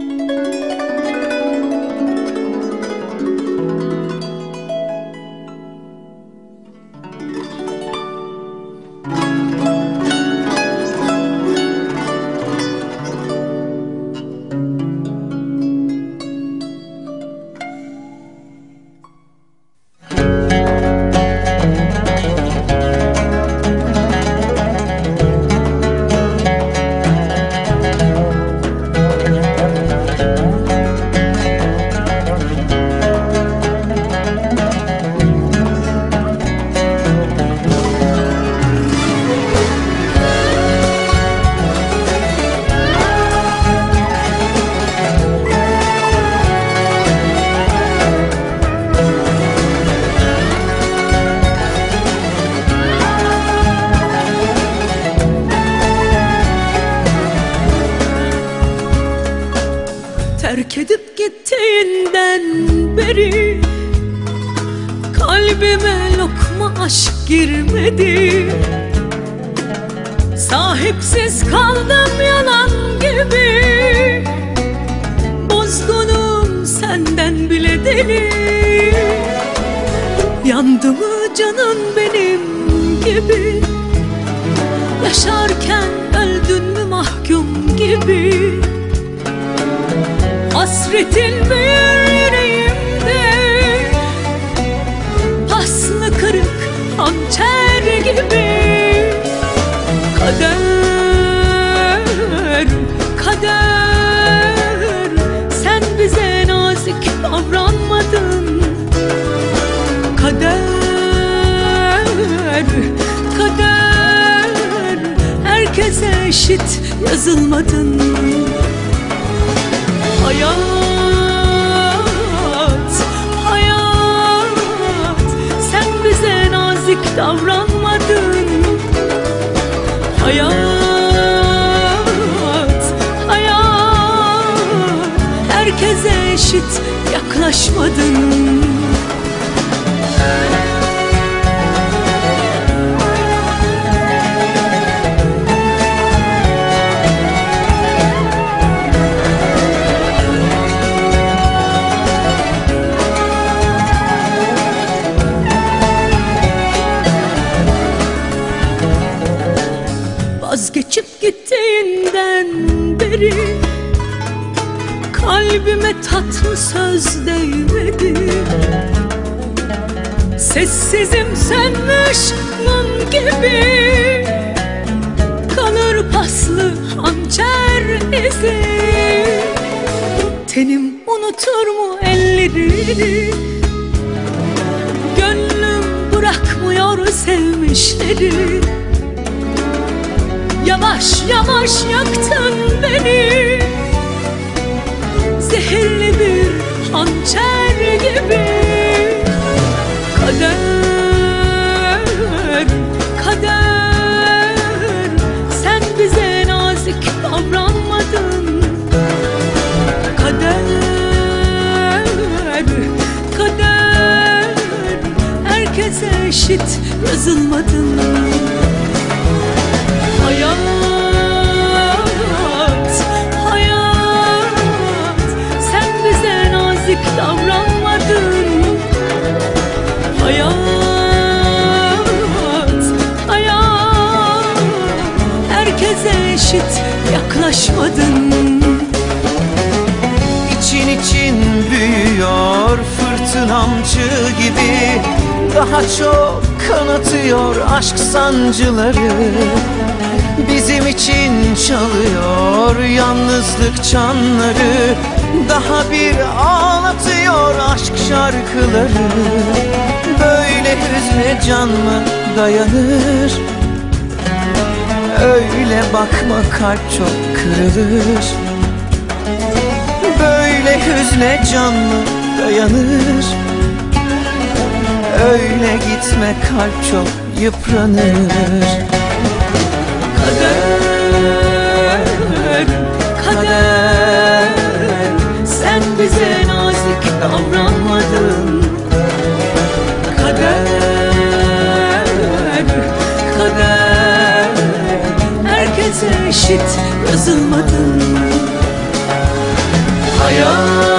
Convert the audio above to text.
Música Terk edip gittiğinden beri Kalbime lokma aşk girmedi. Sahipsiz kaldım yalan gibi. Bozgunum senden bile deli. Yandı mı canın benim gibi? Yaşarken öldün mü mahkum gibi Hasretin büyür yüreğimde Paslı kırık hançer gibi. Kader, kader. Sen bize nazik davranmadın. Kader, kader. Herkese eşit yazılmadın Hayat, hayat. Herkese eşit yaklaşmadın Vazgeçip gittiğinden beri Kalbime tatlı söz değmedi. Sessizim sönmüş mum gibi Kalır paslı hançer izi. Tenim unutur mu ellerini? Gönlüm bırakmıyor sevmişleri Yavaş yavaş yaktın beni. Zehirli bir hançer gibi. Kader, kader. Sen bize nazik davranmadın. Kader, kader. Herkese eşit yazılmadın eşit yaklaşmadın. İçin için büyüyor fırtınamcı gibi. Daha çok kanatıyor aşk sancıları. Bizim için çalıyor yalnızlık çanları. Daha bir ağlatıyor aşk şarkıları. Böyle hüzne can mı dayanır Öyle bakma kalp çok kırılır. Böyle hüzne can mı dayanır. Öyle gitme kalp çok yıpranır eşit yazılmadın. Hayat,